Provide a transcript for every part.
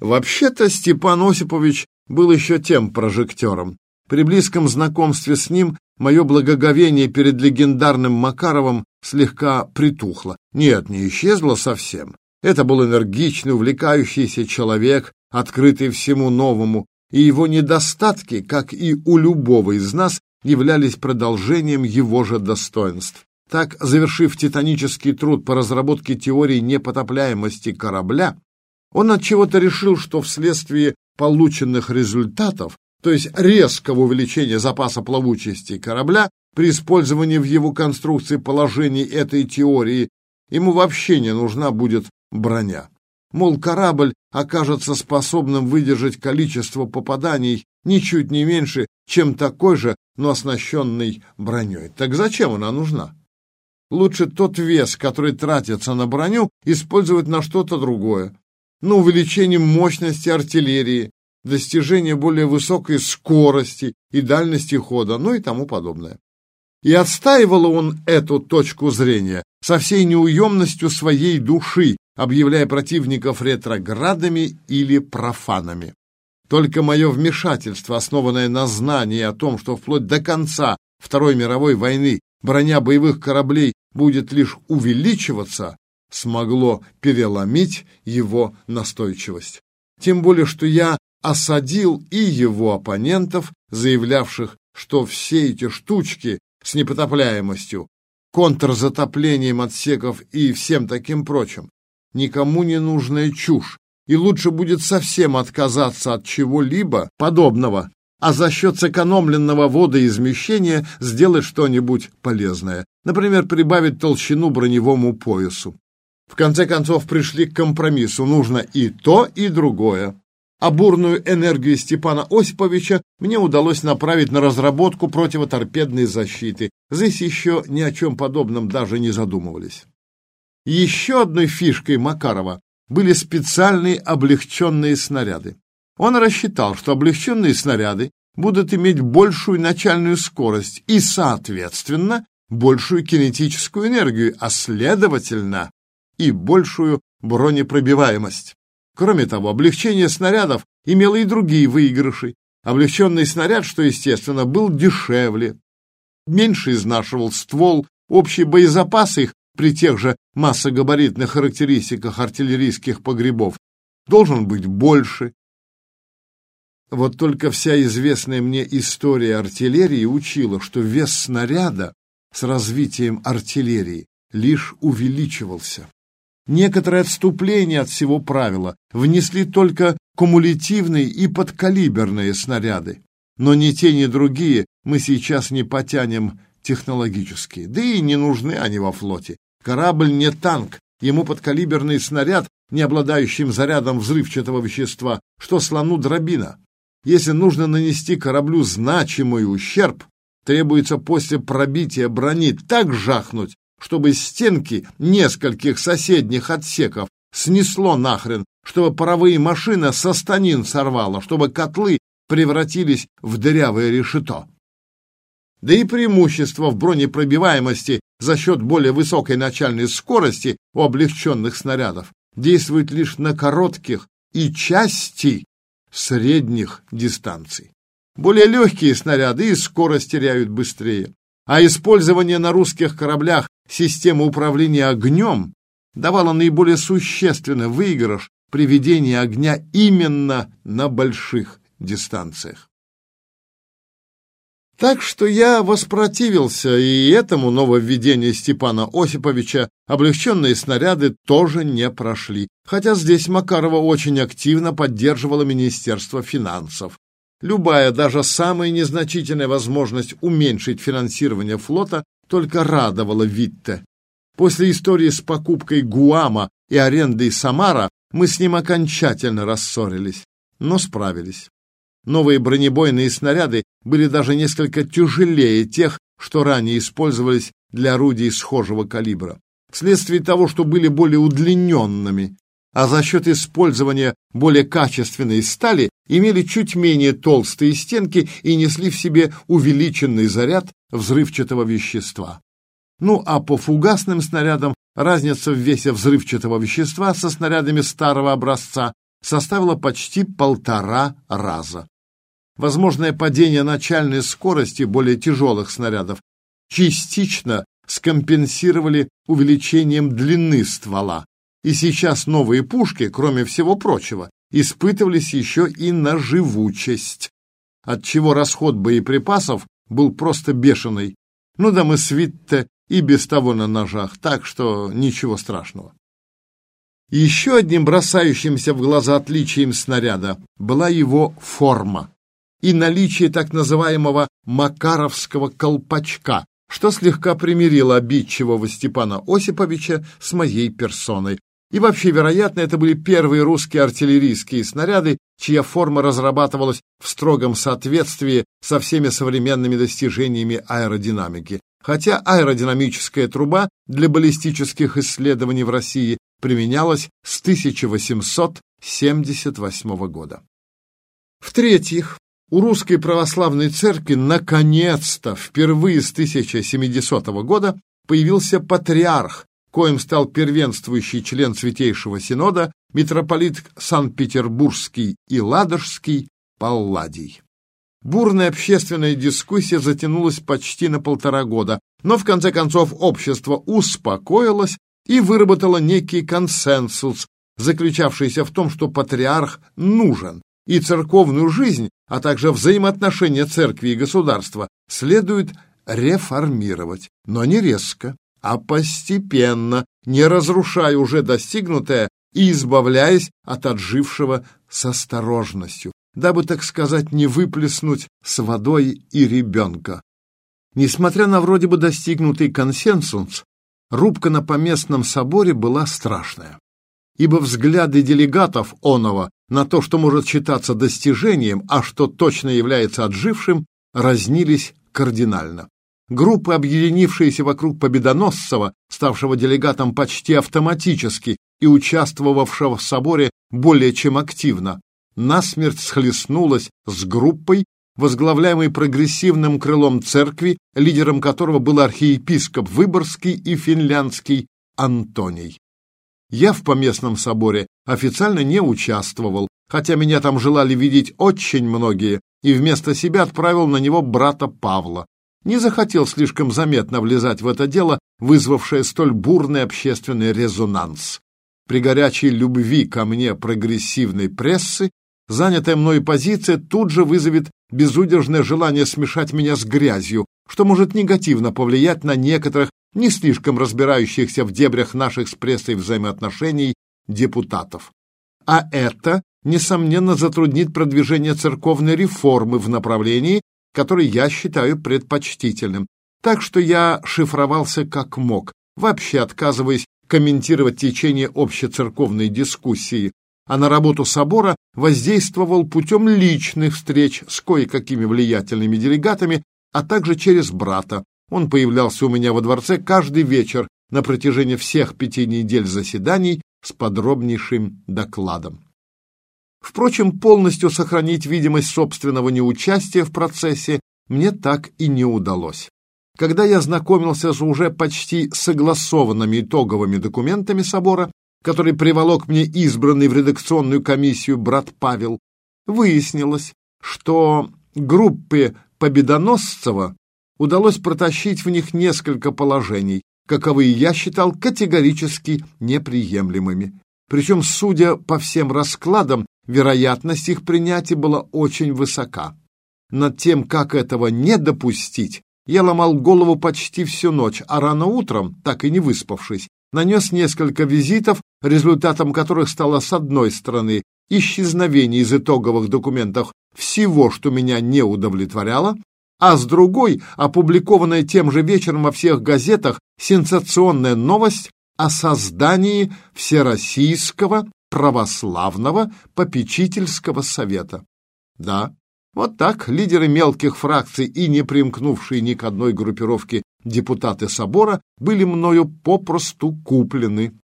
Вообще-то Степан Осипович был еще тем прожектором. При близком знакомстве с ним мое благоговение перед легендарным Макаровым слегка притухло. Нет, не исчезло совсем. Это был энергичный, увлекающийся человек, открытый всему новому, и его недостатки, как и у любого из нас, являлись продолжением его же достоинств. Так, завершив титанический труд по разработке теории непотопляемости корабля, он от чего-то решил, что вследствие полученных результатов, то есть резкого увеличения запаса плавучести корабля при использовании в его конструкции положений этой теории, ему вообще не нужна будет броня. Мол, корабль окажется способным выдержать количество попаданий ничуть не меньше, чем такой же, но оснащенный броней. Так зачем она нужна? Лучше тот вес, который тратится на броню, использовать на что-то другое. На увеличение мощности артиллерии, достижение более высокой скорости и дальности хода, ну и тому подобное. И отстаивал он эту точку зрения со всей неуемностью своей души, объявляя противников ретроградами или профанами. Только мое вмешательство, основанное на знании о том, что вплоть до конца Второй мировой войны броня боевых кораблей будет лишь увеличиваться, смогло переломить его настойчивость. Тем более, что я осадил и его оппонентов, заявлявших, что все эти штучки с непотопляемостью, контрзатоплением отсеков и всем таким прочим, никому не нужная чушь, и лучше будет совсем отказаться от чего-либо подобного, а за счет сэкономленного водоизмещения сделать что-нибудь полезное. Например, прибавить толщину броневому поясу. В конце концов пришли к компромиссу. Нужно и то, и другое. А бурную энергию Степана Осиповича мне удалось направить на разработку противоторпедной защиты. Здесь еще ни о чем подобном даже не задумывались. Еще одной фишкой Макарова были специальные облегченные снаряды. Он рассчитал, что облегченные снаряды будут иметь большую начальную скорость и, соответственно, большую кинетическую энергию, а следовательно и большую бронепробиваемость. Кроме того, облегчение снарядов имело и другие выигрыши. Облегченный снаряд, что естественно, был дешевле, меньше изнашивал ствол, общий боезапас их при тех же массогабаритных характеристиках артиллерийских погребов должен быть больше, вот только вся известная мне история артиллерии учила, что вес снаряда с развитием артиллерии лишь увеличивался. Некоторое отступление от всего правила внесли только кумулятивные и подкалиберные снаряды. Но ни те, ни другие мы сейчас не потянем технологически. Да и не нужны они во флоте. Корабль не танк, ему подкалиберный снаряд, не обладающим зарядом взрывчатого вещества, что слону дробина. Если нужно нанести кораблю значимый ущерб, требуется после пробития брони так жахнуть, чтобы стенки нескольких соседних отсеков снесло нахрен, чтобы паровые машины со станин сорвало, чтобы котлы превратились в дырявое решето. Да и преимущество в бронепробиваемости за счет более высокой начальной скорости у облегченных снарядов действует лишь на коротких и части средних дистанций. Более легкие снаряды и скорость теряют быстрее. А использование на русских кораблях системы управления огнем давало наиболее существенный выигрыш при ведении огня именно на больших дистанциях. Так что я воспротивился и этому нововведению Степана Осиповича облегченные снаряды тоже не прошли, хотя здесь Макарова очень активно поддерживало Министерство финансов. Любая, даже самая незначительная возможность уменьшить финансирование флота только радовала Витте. После истории с покупкой Гуама и арендой Самара мы с ним окончательно рассорились, но справились. Новые бронебойные снаряды были даже несколько тяжелее тех, что ранее использовались для орудий схожего калибра, вследствие того, что были более удлиненными, а за счет использования более качественной стали имели чуть менее толстые стенки и несли в себе увеличенный заряд взрывчатого вещества. Ну а по фугасным снарядам разница в весе взрывчатого вещества со снарядами старого образца составила почти полтора раза. Возможное падение начальной скорости более тяжелых снарядов частично скомпенсировали увеличением длины ствола, и сейчас новые пушки, кроме всего прочего, испытывались еще и на живучесть, отчего расход боеприпасов был просто бешеный. Ну да мы с Витте и без того на ножах, так что ничего страшного. Еще одним бросающимся в глаза отличием снаряда была его форма и наличие так называемого «макаровского колпачка», что слегка примирило обидчивого Степана Осиповича с моей персоной. И вообще, вероятно, это были первые русские артиллерийские снаряды, чья форма разрабатывалась в строгом соответствии со всеми современными достижениями аэродинамики. Хотя аэродинамическая труба для баллистических исследований в России применялась с 1878 года. В-третьих, у Русской Православной Церкви наконец-то впервые с 1070 года появился патриарх, коим стал первенствующий член Святейшего Синода, митрополит Санкт-Петербургский и Ладожский Палладий. Бурная общественная дискуссия затянулась почти на полтора года, но в конце концов общество успокоилось и выработало некий консенсус, заключавшийся в том, что патриарх нужен, и церковную жизнь, а также взаимоотношения церкви и государства следует реформировать, но не резко, а постепенно, не разрушая уже достигнутое и избавляясь от отжившего с осторожностью, дабы, так сказать, не выплеснуть с водой и ребенка. Несмотря на вроде бы достигнутый консенсус, рубка на поместном соборе была страшная, ибо взгляды делегатов оного на то, что может считаться достижением, а что точно является отжившим, разнились кардинально. Группы, объединившиеся вокруг Победоносцева, ставшего делегатом почти автоматически и участвовавшего в соборе более чем активно, насмерть схлестнулась с группой, возглавляемой прогрессивным крылом церкви, лидером которого был архиепископ Выборгский и финляндский Антоний. Я в поместном соборе официально не участвовал, хотя меня там желали видеть очень многие, и вместо себя отправил на него брата Павла, не захотел слишком заметно влезать в это дело, вызвавшее столь бурный общественный резонанс. При горячей любви ко мне прогрессивной прессы занятая мной позиция тут же вызовет безудержное желание смешать меня с грязью, что может негативно повлиять на некоторых, не слишком разбирающихся в дебрях наших с прессой взаимоотношений, депутатов. А это, несомненно, затруднит продвижение церковной реформы в направлении, который я считаю предпочтительным. Так что я шифровался как мог, вообще отказываясь комментировать течение общецерковной дискуссии, а на работу собора воздействовал путем личных встреч с кое-какими влиятельными делегатами, а также через брата. Он появлялся у меня во дворце каждый вечер на протяжении всех пяти недель заседаний с подробнейшим докладом. Впрочем, полностью сохранить видимость собственного неучастия в процессе мне так и не удалось. Когда я знакомился с уже почти согласованными итоговыми документами собора, который приволок мне избранный в редакционную комиссию брат Павел, выяснилось, что группе Победоносцева удалось протащить в них несколько положений, каковые я считал категорически неприемлемыми. Причем, судя по всем раскладам, вероятность их принятия была очень высока. Над тем, как этого не допустить, я ломал голову почти всю ночь, а рано утром, так и не выспавшись, нанес несколько визитов, результатом которых стало с одной стороны исчезновение из итоговых документов всего, что меня не удовлетворяло, а с другой опубликованная тем же вечером во всех газетах сенсационная новость о создании Всероссийского православного попечительского совета. Да, вот так лидеры мелких фракций и не примкнувшие ни к одной группировке депутаты собора были мною попросту куплены.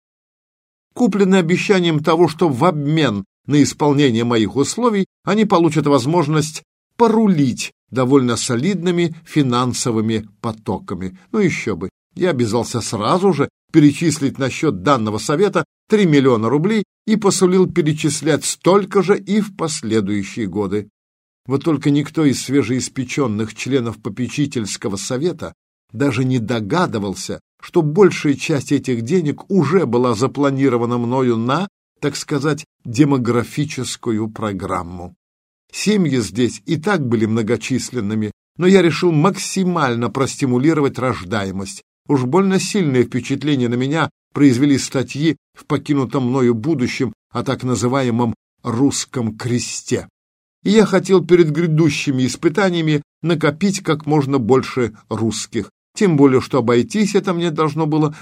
Куплены обещанием того, что в обмен на исполнение моих условий они получат возможность порулить довольно солидными финансовыми потоками. Ну еще бы, я обязался сразу же перечислить на счет данного совета 3 миллиона рублей и посулил перечислять столько же и в последующие годы. Вот только никто из свежеиспеченных членов попечительского совета даже не догадывался, что большая часть этих денег уже была запланирована мною на, так сказать, демографическую программу. Семьи здесь и так были многочисленными, но я решил максимально простимулировать рождаемость. Уж больно сильное впечатление на меня произвели статьи в покинутом мною будущем о так называемом «русском кресте». И я хотел перед грядущими испытаниями накопить как можно больше русских. Тем более, что обойтись это мне должно было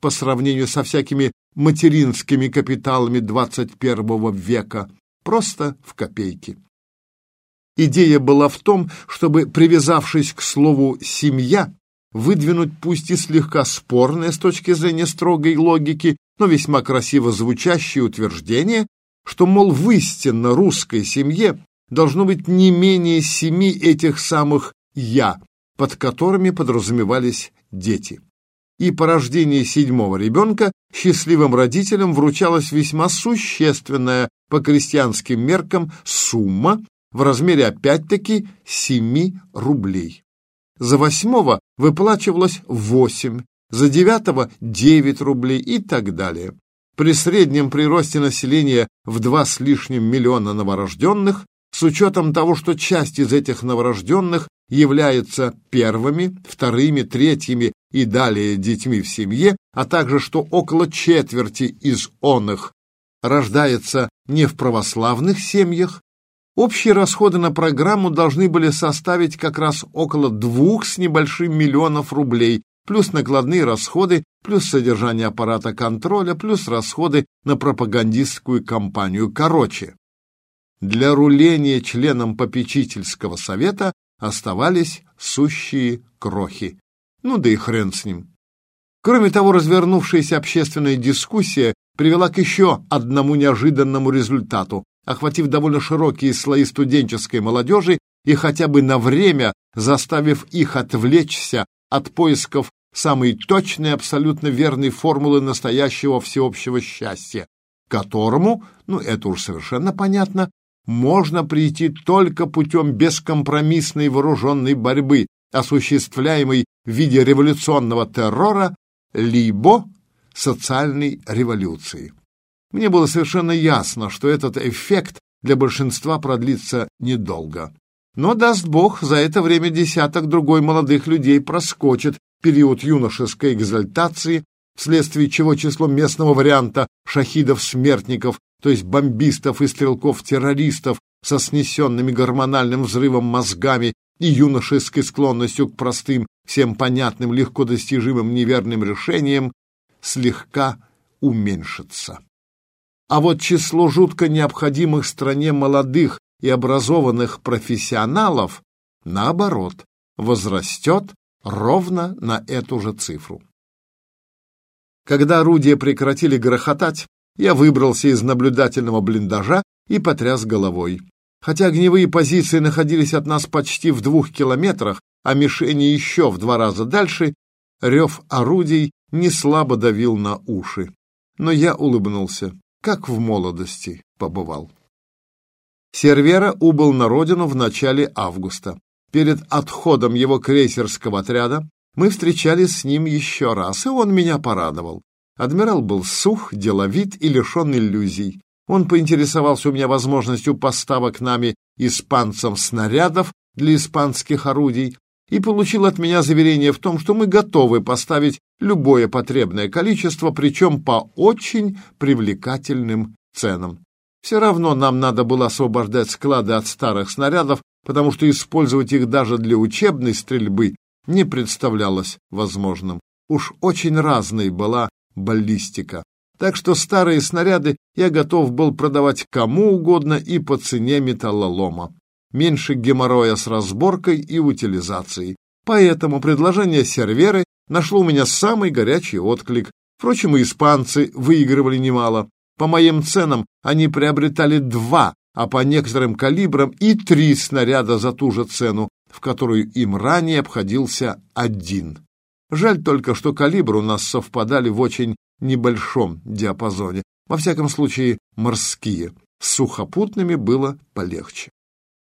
по сравнению со всякими материнскими капиталами 21 века, просто в копейки. Идея была в том, чтобы, привязавшись к слову «семья», выдвинуть пусть и слегка спорное с точки зрения строгой логики, но весьма красиво звучащее утверждение, что, мол, в истинно русской семье должно быть не менее семи этих самых «я», под которыми подразумевались дети. И по рождении седьмого ребенка счастливым родителям вручалась весьма существенная по крестьянским меркам сумма, в размере опять-таки 7 рублей. За восьмого выплачивалось 8, за девятого 9 рублей и так далее. При среднем приросте населения в два с лишним миллиона новорожденных, с учетом того, что часть из этих новорожденных является первыми, вторыми, третьими и далее детьми в семье, а также что около четверти из оных рождается не в православных семьях, Общие расходы на программу должны были составить как раз около двух с небольшим миллионов рублей, плюс накладные расходы, плюс содержание аппарата контроля, плюс расходы на пропагандистскую кампанию. Короче, для руления членам попечительского совета оставались сущие крохи. Ну да и хрен с ним. Кроме того, развернувшаяся общественная дискуссия привела к еще одному неожиданному результату охватив довольно широкие слои студенческой молодежи и хотя бы на время заставив их отвлечься от поисков самой точной, абсолютно верной формулы настоящего всеобщего счастья, которому, ну это уж совершенно понятно, можно прийти только путем бескомпромиссной вооруженной борьбы, осуществляемой в виде революционного террора, либо социальной революции. Мне было совершенно ясно, что этот эффект для большинства продлится недолго. Но, даст Бог, за это время десяток другой молодых людей проскочит период юношеской экзальтации, вследствие чего число местного варианта шахидов-смертников, то есть бомбистов и стрелков-террористов со снесенными гормональным взрывом мозгами и юношеской склонностью к простым, всем понятным, легко достижимым неверным решениям, слегка уменьшится. А вот число жутко необходимых стране молодых и образованных профессионалов, наоборот, возрастет ровно на эту же цифру. Когда орудия прекратили грохотать, я выбрался из наблюдательного блиндажа и потряс головой. Хотя огневые позиции находились от нас почти в двух километрах, а мишени еще в два раза дальше, рев орудий не слабо давил на уши. Но я улыбнулся как в молодости побывал. Сервера убыл на родину в начале августа. Перед отходом его крейсерского отряда мы встречались с ним еще раз, и он меня порадовал. Адмирал был сух, деловит и лишен иллюзий. Он поинтересовался у меня возможностью поставок нами испанцам снарядов для испанских орудий, и получил от меня заверение в том, что мы готовы поставить любое потребное количество, причем по очень привлекательным ценам. Все равно нам надо было освобождать склады от старых снарядов, потому что использовать их даже для учебной стрельбы не представлялось возможным. Уж очень разной была баллистика. Так что старые снаряды я готов был продавать кому угодно и по цене металлолома меньше геморроя с разборкой и утилизацией. Поэтому предложение серверы нашло у меня самый горячий отклик. Впрочем, и испанцы выигрывали немало. По моим ценам они приобретали два, а по некоторым калибрам и три снаряда за ту же цену, в которую им ранее обходился один. Жаль только, что калибры у нас совпадали в очень небольшом диапазоне. Во всяком случае, морские. С сухопутными было полегче.